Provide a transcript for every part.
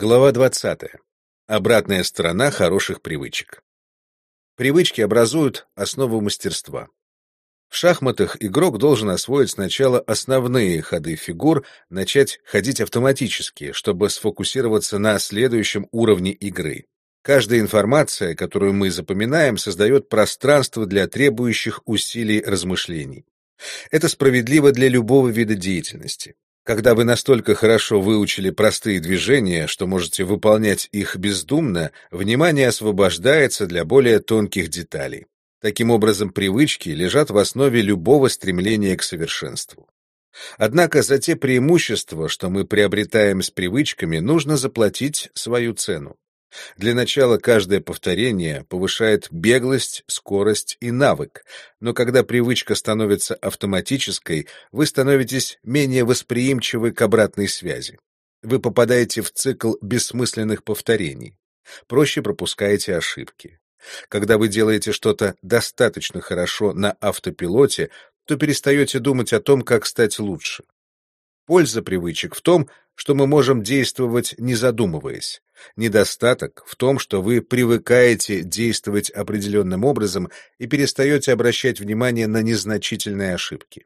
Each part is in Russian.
Глава 20. Обратная сторона хороших привычек. Привычки образуют основу мастерства. В шахматах игрок должен освоить сначала основные ходы фигур, начать ходить автоматически, чтобы сфокусироваться на следующем уровне игры. Каждая информация, которую мы запоминаем, создает пространство для требующих усилий размышлений. Это справедливо для любого вида деятельности. Когда вы настолько хорошо выучили простые движения, что можете выполнять их бездумно, внимание освобождается для более тонких деталей. Таким образом, привычки лежат в основе любого стремления к совершенству. Однако за те преимущества, что мы приобретаем с привычками, нужно заплатить свою цену. Для начала каждое повторение повышает беглость, скорость и навык, но когда привычка становится автоматической, вы становитесь менее восприимчивы к обратной связи. Вы попадаете в цикл бессмысленных повторений. Проще пропускаете ошибки. Когда вы делаете что-то достаточно хорошо на автопилоте, то перестаете думать о том, как стать лучше. Польза привычек в том, что мы можем действовать, не задумываясь. Недостаток в том, что вы привыкаете действовать определенным образом и перестаете обращать внимание на незначительные ошибки.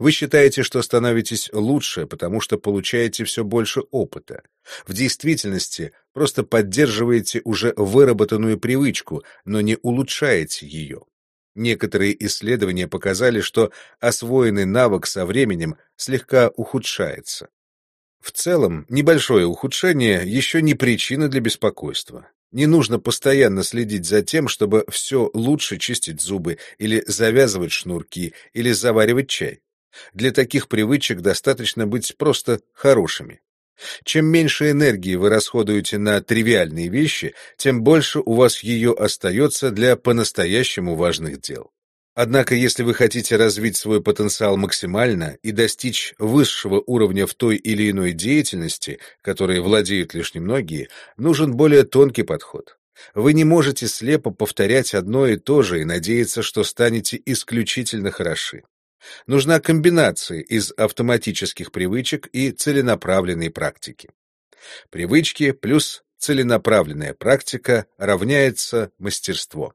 Вы считаете, что становитесь лучше, потому что получаете все больше опыта. В действительности просто поддерживаете уже выработанную привычку, но не улучшаете ее. Некоторые исследования показали, что освоенный навык со временем слегка ухудшается. В целом, небольшое ухудшение еще не причина для беспокойства. Не нужно постоянно следить за тем, чтобы все лучше чистить зубы, или завязывать шнурки, или заваривать чай. Для таких привычек достаточно быть просто хорошими. Чем меньше энергии вы расходуете на тривиальные вещи, тем больше у вас ее остается для по-настоящему важных дел. Однако, если вы хотите развить свой потенциал максимально и достичь высшего уровня в той или иной деятельности, которой владеют лишь немногие, нужен более тонкий подход. Вы не можете слепо повторять одно и то же и надеяться, что станете исключительно хороши. Нужна комбинация из автоматических привычек и целенаправленной практики. Привычки плюс целенаправленная практика равняется мастерство.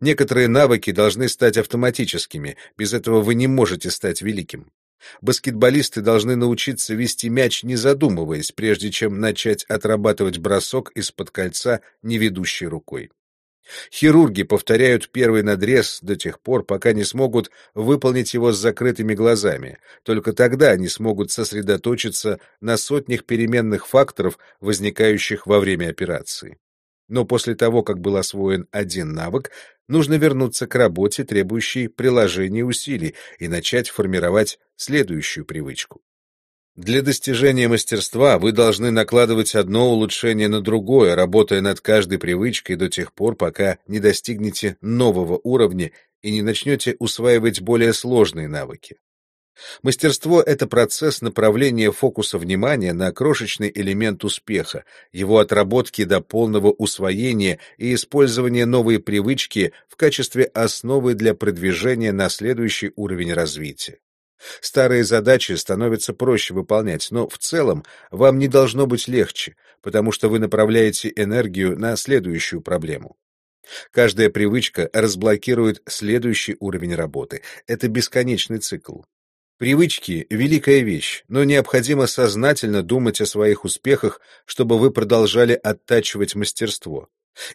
Некоторые навыки должны стать автоматическими, без этого вы не можете стать великим. Баскетболисты должны научиться вести мяч, не задумываясь, прежде чем начать отрабатывать бросок из-под кольца неведущей рукой. Хирурги повторяют первый надрез до тех пор, пока не смогут выполнить его с закрытыми глазами. Только тогда они смогут сосредоточиться на сотнях переменных факторов, возникающих во время операции. Но после того, как был освоен один навык, нужно вернуться к работе, требующей приложения усилий, и начать формировать следующую привычку. Для достижения мастерства вы должны накладывать одно улучшение на другое, работая над каждой привычкой до тех пор, пока не достигнете нового уровня и не начнете усваивать более сложные навыки. Мастерство — это процесс направления фокуса внимания на крошечный элемент успеха, его отработки до полного усвоения и использования новой привычки в качестве основы для продвижения на следующий уровень развития. Старые задачи становятся проще выполнять, но в целом вам не должно быть легче, потому что вы направляете энергию на следующую проблему. Каждая привычка разблокирует следующий уровень работы. Это бесконечный цикл. Привычки — великая вещь, но необходимо сознательно думать о своих успехах, чтобы вы продолжали оттачивать мастерство.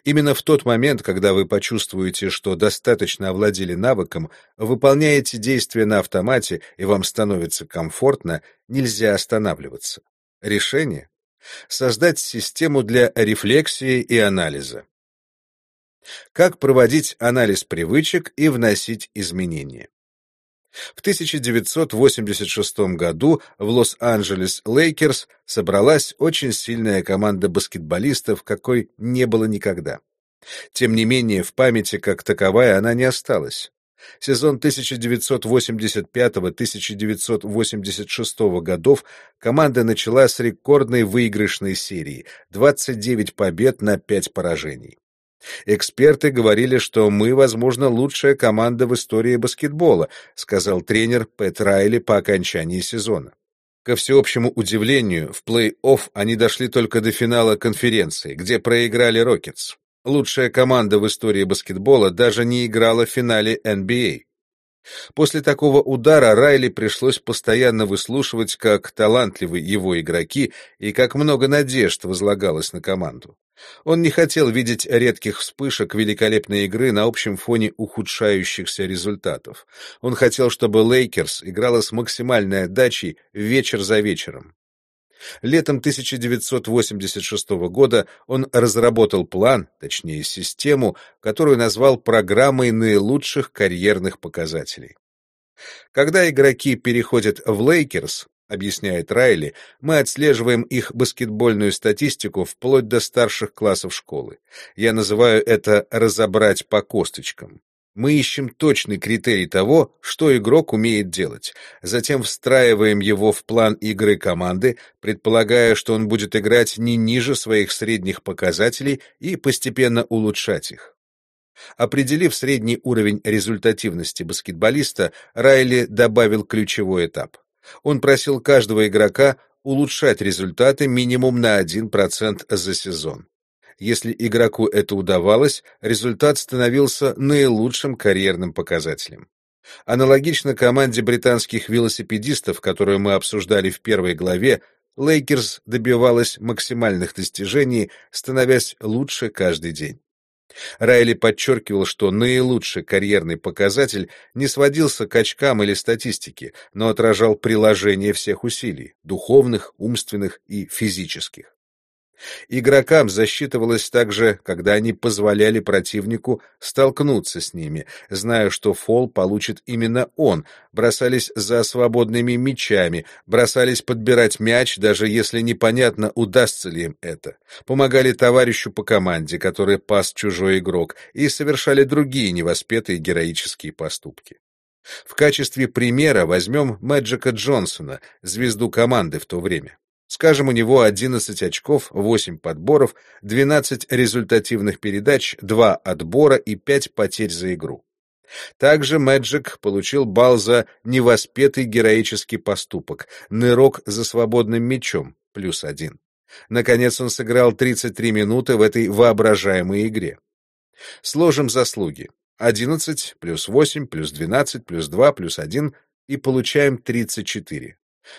Именно в тот момент, когда вы почувствуете, что достаточно овладели навыком, выполняете действия на автомате и вам становится комфортно, нельзя останавливаться. Решение — создать систему для рефлексии и анализа. Как проводить анализ привычек и вносить изменения? В 1986 году в Лос-Анджелес Лейкерс собралась очень сильная команда баскетболистов, какой не было никогда. Тем не менее, в памяти как таковая она не осталась. Сезон 1985-1986 годов команда начала с рекордной выигрышной серии — 29 побед на 5 поражений. Эксперты говорили, что мы, возможно, лучшая команда в истории баскетбола, сказал тренер Пэт Райли по окончании сезона. Ко всеобщему удивлению, в плей-офф они дошли только до финала конференции, где проиграли Рокетс. Лучшая команда в истории баскетбола даже не играла в финале NBA. После такого удара Райли пришлось постоянно выслушивать, как талантливы его игроки и как много надежд возлагалось на команду. Он не хотел видеть редких вспышек великолепной игры на общем фоне ухудшающихся результатов. Он хотел, чтобы Лейкерс играла с максимальной отдачей вечер за вечером. Летом 1986 года он разработал план, точнее систему, которую назвал программой наилучших карьерных показателей. Когда игроки переходят в Лейкерс, объясняет Райли, мы отслеживаем их баскетбольную статистику вплоть до старших классов школы. Я называю это «разобрать по косточкам». Мы ищем точный критерий того, что игрок умеет делать, затем встраиваем его в план игры команды, предполагая, что он будет играть не ниже своих средних показателей и постепенно улучшать их. Определив средний уровень результативности баскетболиста, Райли добавил ключевой этап. Он просил каждого игрока улучшать результаты минимум на 1% за сезон. Если игроку это удавалось, результат становился наилучшим карьерным показателем. Аналогично команде британских велосипедистов, которую мы обсуждали в первой главе, Лейкерс добивалась максимальных достижений, становясь лучше каждый день. Райли подчеркивал, что наилучший карьерный показатель не сводился к очкам или статистике, но отражал приложение всех усилий — духовных, умственных и физических. Игрокам засчитывалось также, когда они позволяли противнику столкнуться с ними, зная, что фол получит именно он, бросались за свободными мячами, бросались подбирать мяч, даже если непонятно, удастся ли им это, помогали товарищу по команде, который пас чужой игрок, и совершали другие невоспетые героические поступки. В качестве примера возьмем Мэджика Джонсона, звезду команды в то время. Скажем, у него 11 очков, 8 подборов, 12 результативных передач, 2 отбора и 5 потерь за игру. Также Мэджик получил балл за невоспетый героический поступок, нырок за свободным мячом, плюс один. Наконец он сыграл 33 минуты в этой воображаемой игре. Сложим заслуги. 11 плюс 8 плюс 12 плюс 2 плюс 1 и получаем 34.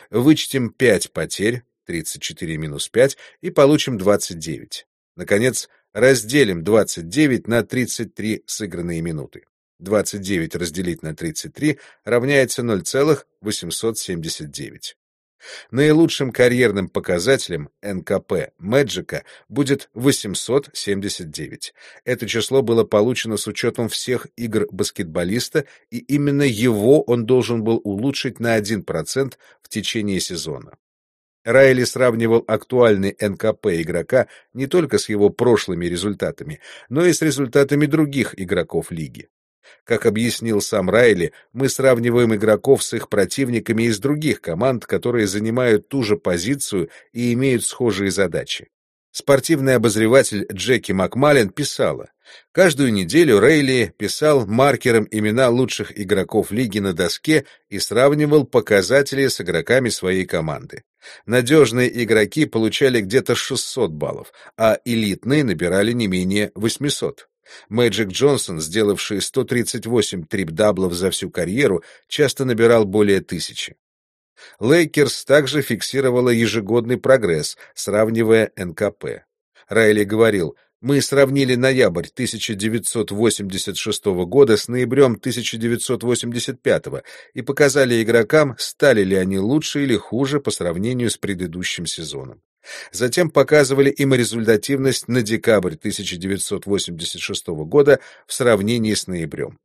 Вычтем 5 потерь, 34 минус 5 и получим 29. Наконец, разделим 29 на 33 сыгранные минуты. 29 разделить на 33 равняется 0,879. Наилучшим карьерным показателем НКП Мэджика будет 879. Это число было получено с учетом всех игр баскетболиста, и именно его он должен был улучшить на 1% в течение сезона. Райли сравнивал актуальный НКП игрока не только с его прошлыми результатами, но и с результатами других игроков лиги. Как объяснил сам Райли, мы сравниваем игроков с их противниками из других команд, которые занимают ту же позицию и имеют схожие задачи. Спортивный обозреватель Джеки Макмаллен писала, каждую неделю Рейли писал маркером имена лучших игроков лиги на доске и сравнивал показатели с игроками своей команды. Надежные игроки получали где-то 600 баллов, а элитные набирали не менее 800. Мэджик Джонсон, сделавший 138 трип-даблов за всю карьеру, часто набирал более тысячи. Лейкерс также фиксировала ежегодный прогресс, сравнивая НКП. Райли говорил, мы сравнили ноябрь 1986 года с ноябрем 1985 и показали игрокам, стали ли они лучше или хуже по сравнению с предыдущим сезоном. Затем показывали им результативность на декабрь 1986 года в сравнении с ноябрем.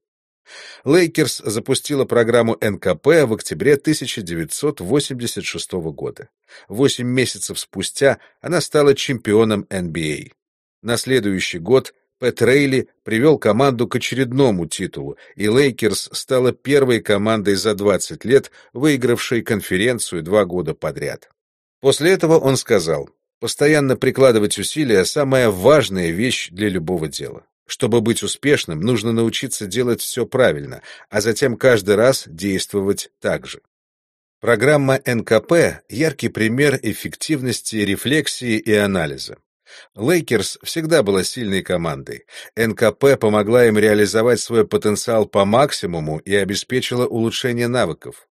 Лейкерс запустила программу НКП в октябре 1986 года. Восемь месяцев спустя она стала чемпионом NBA. На следующий год Пэт Рейли привел команду к очередному титулу, и Лейкерс стала первой командой за 20 лет, выигравшей конференцию два года подряд. После этого он сказал, постоянно прикладывать усилия – самая важная вещь для любого дела. Чтобы быть успешным, нужно научиться делать все правильно, а затем каждый раз действовать так же. Программа НКП – яркий пример эффективности рефлексии и анализа. Лейкерс всегда была сильной командой. НКП помогла им реализовать свой потенциал по максимуму и обеспечила улучшение навыков.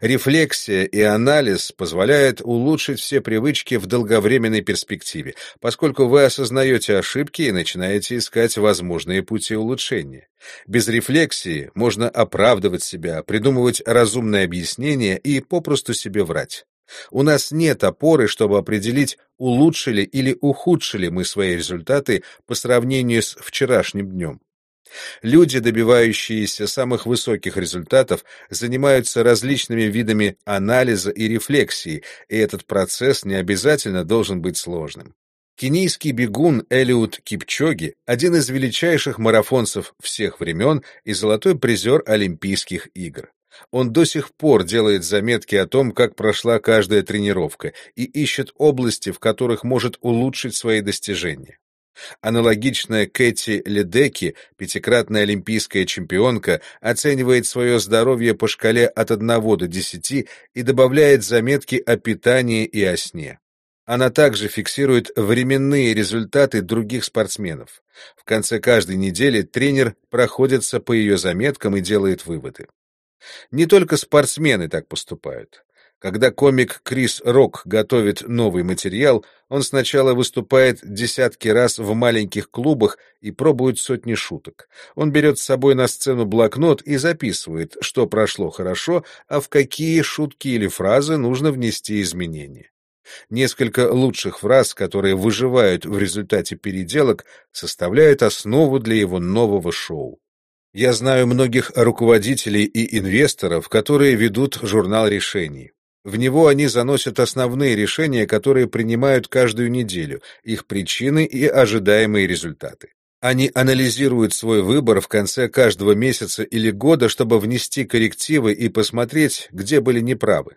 Рефлексия и анализ позволяют улучшить все привычки в долговременной перспективе, поскольку вы осознаете ошибки и начинаете искать возможные пути улучшения. Без рефлексии можно оправдывать себя, придумывать разумные объяснения и попросту себе врать. У нас нет опоры, чтобы определить, улучшили или ухудшили мы свои результаты по сравнению с вчерашним днем. Люди, добивающиеся самых высоких результатов, занимаются различными видами анализа и рефлексии, и этот процесс не обязательно должен быть сложным. Кенийский бегун Элиут Кипчоги – один из величайших марафонцев всех времен и золотой призер Олимпийских игр. Он до сих пор делает заметки о том, как прошла каждая тренировка, и ищет области, в которых может улучшить свои достижения. Аналогично Кэти Ледеки, пятикратная олимпийская чемпионка, оценивает свое здоровье по шкале от 1 до 10 и добавляет заметки о питании и о сне. Она также фиксирует временные результаты других спортсменов. В конце каждой недели тренер проходится по ее заметкам и делает выводы. Не только спортсмены так поступают. Когда комик Крис Рок готовит новый материал, он сначала выступает десятки раз в маленьких клубах и пробует сотни шуток. Он берет с собой на сцену блокнот и записывает, что прошло хорошо, а в какие шутки или фразы нужно внести изменения. Несколько лучших фраз, которые выживают в результате переделок, составляют основу для его нового шоу. Я знаю многих руководителей и инвесторов, которые ведут журнал решений. В него они заносят основные решения, которые принимают каждую неделю, их причины и ожидаемые результаты. Они анализируют свой выбор в конце каждого месяца или года, чтобы внести коррективы и посмотреть, где были неправы.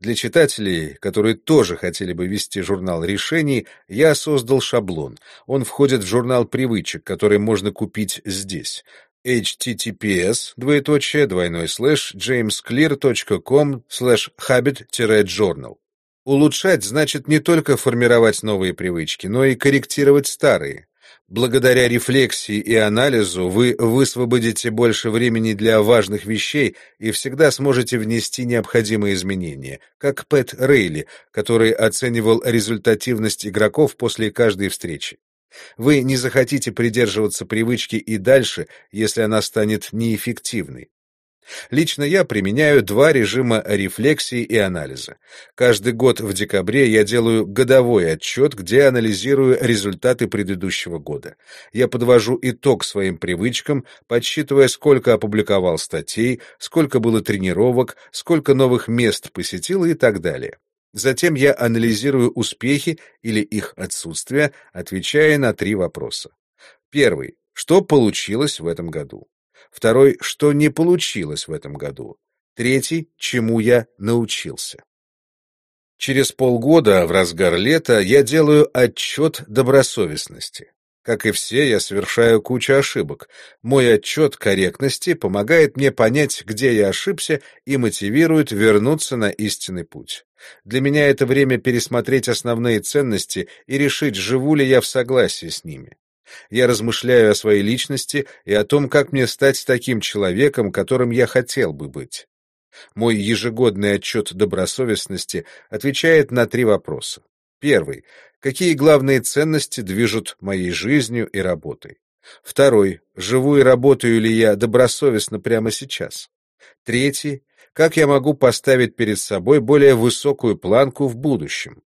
Для читателей, которые тоже хотели бы вести журнал решений, я создал шаблон. Он входит в журнал привычек, который можно купить здесь https двоеточие двойной слэш jamesclear.com слэш habit-journal. Улучшать значит не только формировать новые привычки, но и корректировать старые. Благодаря рефлексии и анализу вы высвободите больше времени для важных вещей и всегда сможете внести необходимые изменения, как Пэт Рейли, который оценивал результативность игроков после каждой встречи. Вы не захотите придерживаться привычки и дальше, если она станет неэффективной. Лично я применяю два режима рефлексии и анализа. Каждый год в декабре я делаю годовой отчет, где анализирую результаты предыдущего года. Я подвожу итог своим привычкам, подсчитывая, сколько опубликовал статей, сколько было тренировок, сколько новых мест посетил и так далее. Затем я анализирую успехи или их отсутствие, отвечая на три вопроса. Первый. Что получилось в этом году? Второй. Что не получилось в этом году? Третий. Чему я научился? Через полгода, в разгар лета, я делаю отчет добросовестности. Как и все, я совершаю кучу ошибок. Мой отчет корректности помогает мне понять, где я ошибся, и мотивирует вернуться на истинный путь. Для меня это время пересмотреть основные ценности и решить, живу ли я в согласии с ними. Я размышляю о своей личности и о том, как мне стать таким человеком, которым я хотел бы быть. Мой ежегодный отчет добросовестности отвечает на три вопроса. Первый. Какие главные ценности движут моей жизнью и работой? Второй. Живу и работаю ли я добросовестно прямо сейчас? Третий. Как я могу поставить перед собой более высокую планку в будущем?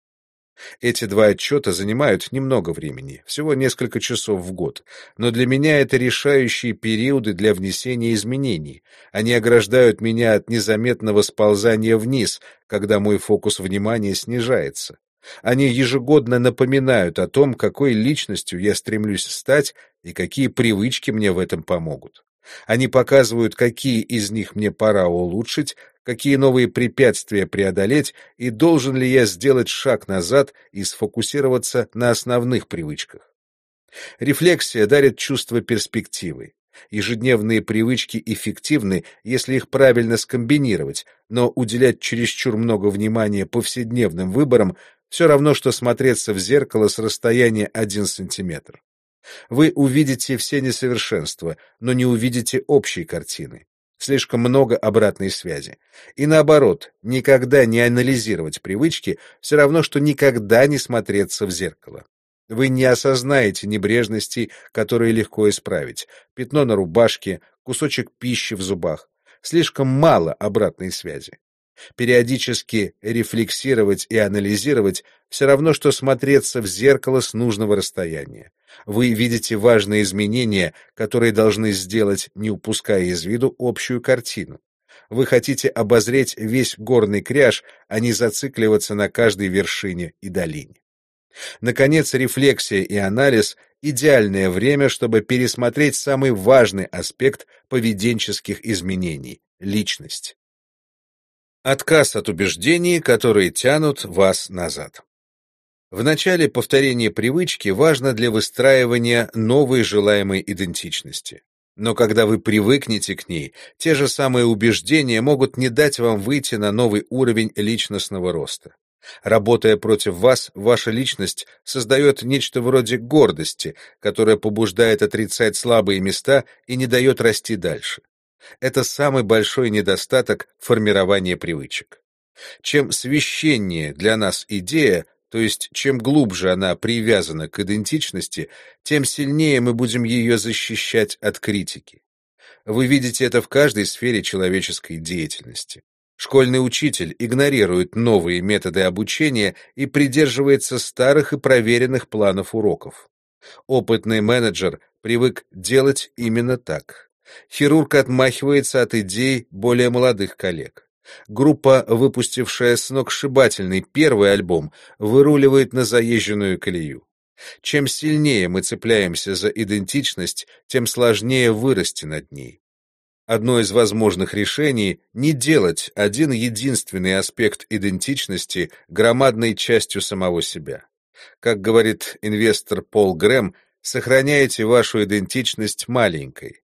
Эти два отчета занимают немного времени, всего несколько часов в год, но для меня это решающие периоды для внесения изменений. Они ограждают меня от незаметного сползания вниз, когда мой фокус внимания снижается. Они ежегодно напоминают о том, какой личностью я стремлюсь стать и какие привычки мне в этом помогут. Они показывают, какие из них мне пора улучшить, какие новые препятствия преодолеть и должен ли я сделать шаг назад и сфокусироваться на основных привычках. Рефлексия дарит чувство перспективы. Ежедневные привычки эффективны, если их правильно скомбинировать, но уделять чересчур много внимания повседневным выборам все равно, что смотреться в зеркало с расстояния 1 сантиметр. Вы увидите все несовершенства, но не увидите общей картины. Слишком много обратной связи. И наоборот, никогда не анализировать привычки все равно, что никогда не смотреться в зеркало. Вы не осознаете небрежностей, которые легко исправить. Пятно на рубашке, кусочек пищи в зубах. Слишком мало обратной связи. Периодически рефлексировать и анализировать все равно, что смотреться в зеркало с нужного расстояния. Вы видите важные изменения, которые должны сделать, не упуская из виду общую картину. Вы хотите обозреть весь горный кряж, а не зацикливаться на каждой вершине и долине. Наконец, рефлексия и анализ — идеальное время, чтобы пересмотреть самый важный аспект поведенческих изменений — личность. Отказ от убеждений, которые тянут вас назад. В начале повторение привычки важно для выстраивания новой желаемой идентичности. Но когда вы привыкнете к ней, те же самые убеждения могут не дать вам выйти на новый уровень личностного роста. Работая против вас, ваша личность создает нечто вроде гордости, которая побуждает отрицать слабые места и не дает расти дальше. Это самый большой недостаток формирования привычек. Чем священнее для нас идея, то есть чем глубже она привязана к идентичности, тем сильнее мы будем ее защищать от критики. Вы видите это в каждой сфере человеческой деятельности. Школьный учитель игнорирует новые методы обучения и придерживается старых и проверенных планов уроков. Опытный менеджер привык делать именно так. Хирург отмахивается от идей более молодых коллег. Группа, выпустившая сногсшибательный первый альбом, выруливает на заезженную колею. Чем сильнее мы цепляемся за идентичность, тем сложнее вырасти над ней. Одно из возможных решений — не делать один единственный аспект идентичности громадной частью самого себя. Как говорит инвестор Пол Грэм, сохраняйте вашу идентичность маленькой.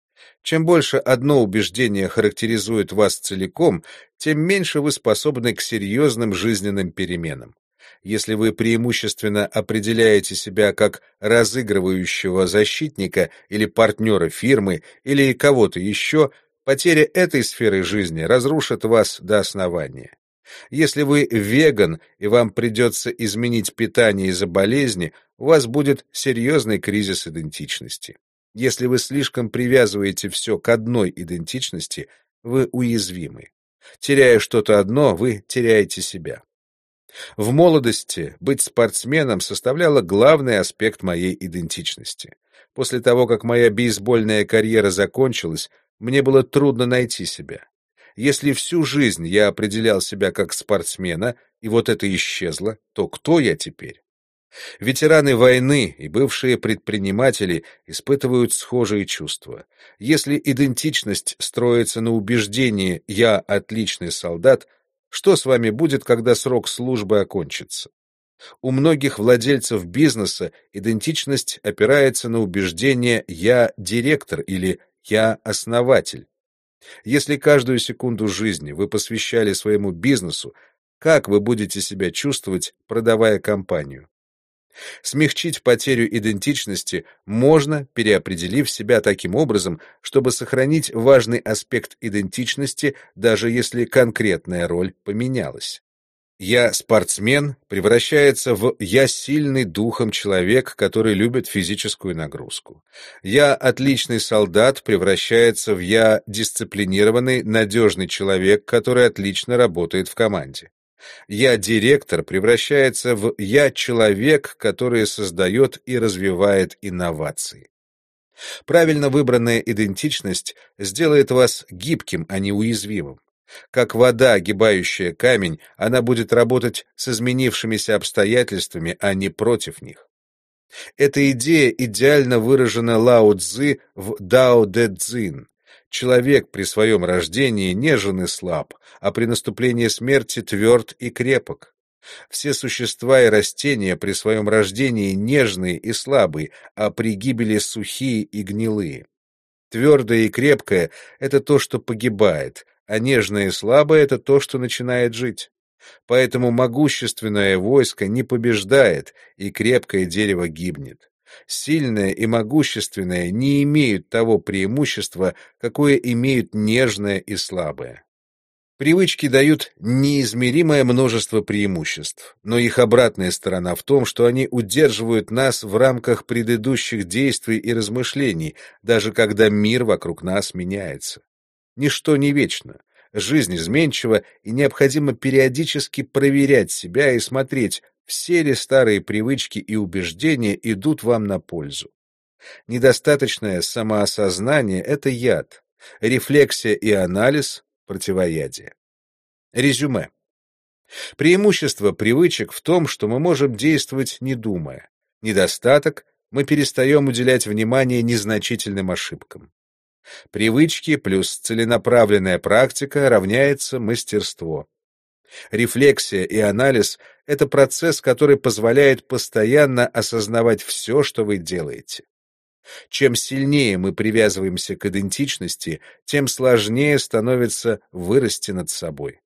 Чем больше одно убеждение характеризует вас целиком, тем меньше вы способны к серьезным жизненным переменам. Если вы преимущественно определяете себя как разыгрывающего защитника или партнера фирмы или кого-то еще, Потеря этой сферы жизни разрушит вас до основания. Если вы веган и вам придется изменить питание из-за болезни, у вас будет серьезный кризис идентичности. Если вы слишком привязываете все к одной идентичности, вы уязвимы. Теряя что-то одно, вы теряете себя. В молодости быть спортсменом составляло главный аспект моей идентичности. После того, как моя бейсбольная карьера закончилась, мне было трудно найти себя. Если всю жизнь я определял себя как спортсмена, и вот это исчезло, то кто я теперь? Ветераны войны и бывшие предприниматели испытывают схожие чувства. Если идентичность строится на убеждении «я отличный солдат», что с вами будет, когда срок службы окончится? У многих владельцев бизнеса идентичность опирается на убеждение «я директор» или я основатель. Если каждую секунду жизни вы посвящали своему бизнесу, как вы будете себя чувствовать, продавая компанию? Смягчить потерю идентичности можно, переопределив себя таким образом, чтобы сохранить важный аспект идентичности, даже если конкретная роль поменялась. «Я спортсмен» превращается в «я сильный духом человек, который любит физическую нагрузку». «Я отличный солдат» превращается в «я дисциплинированный, надежный человек, который отлично работает в команде». «Я директор» превращается в «я человек, который создает и развивает инновации». Правильно выбранная идентичность сделает вас гибким, а не уязвимым. Как вода, огибающая камень, она будет работать с изменившимися обстоятельствами, а не против них. Эта идея идеально выражена Лао Цзы в Дао Дэ Цзин. Человек при своем рождении нежен и слаб, а при наступлении смерти тверд и крепок. Все существа и растения при своем рождении нежные и слабые, а при гибели сухие и гнилые. Твердое и крепкое — это то, что погибает, а нежное и слабое — это то, что начинает жить. Поэтому могущественное войско не побеждает, и крепкое дерево гибнет. Сильное и могущественное не имеют того преимущества, какое имеют нежное и слабое. Привычки дают неизмеримое множество преимуществ, но их обратная сторона в том, что они удерживают нас в рамках предыдущих действий и размышлений, даже когда мир вокруг нас меняется. Ничто не вечно, жизнь изменчива, и необходимо периодически проверять себя и смотреть, все ли старые привычки и убеждения идут вам на пользу. Недостаточное самоосознание — это яд, рефлексия и анализ противоядие. Резюме. Преимущество привычек в том, что мы можем действовать не думая. Недостаток — мы перестаем уделять внимание незначительным ошибкам. Привычки плюс целенаправленная практика равняется мастерство. Рефлексия и анализ — это процесс, который позволяет постоянно осознавать все, что вы делаете. Чем сильнее мы привязываемся к идентичности, тем сложнее становится вырасти над собой.